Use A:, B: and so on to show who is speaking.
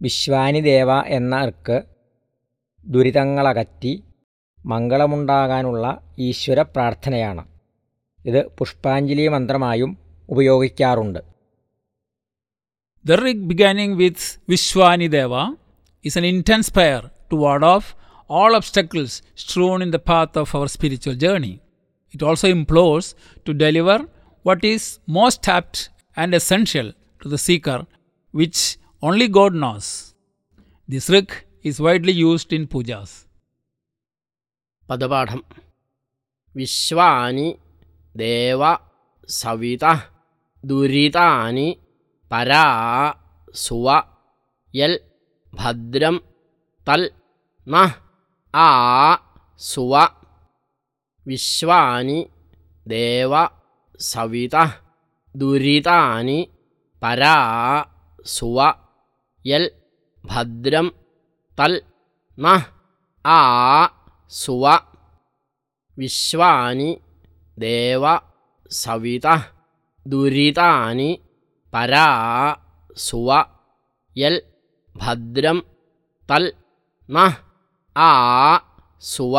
A: വിശ്വാനിദേവ എന്ന ഋക്ക് ദുരിതങ്ങളകറ്റി മംഗളമുണ്ടാകാനുള്ള ഈശ്വര പ്രാർത്ഥനയാണ് ഇത് പുഷ്പാഞ്ജലി മന്ത്രമായും ഉപയോഗിക്കാറുണ്ട്
B: The rig beginning with Vishwanideva is an intense prayer to ward off all obstacles strewn in the path of our spiritual journey. It also implores to deliver what is most apt and essential to the seeker, which only God knows. This rig is widely used in pujas.
C: പദപാഠം വിശ്വാനി ദേവ സവിത ദുരിതാനി പരാ സുവ യൽ ഭദ്രം തൽ ന ആ സുവ വിശ്വാനി ദേവ സവിത ദുരിതാനി പരാ സുവ യൽ ഭദ്രം തൽ ന ആ സുവ വിശ്വാനി ദേവ സവിത ദുരിതാനി പരാ സുവ യൽ ഭദ്രം തൽ ന ആ സുവ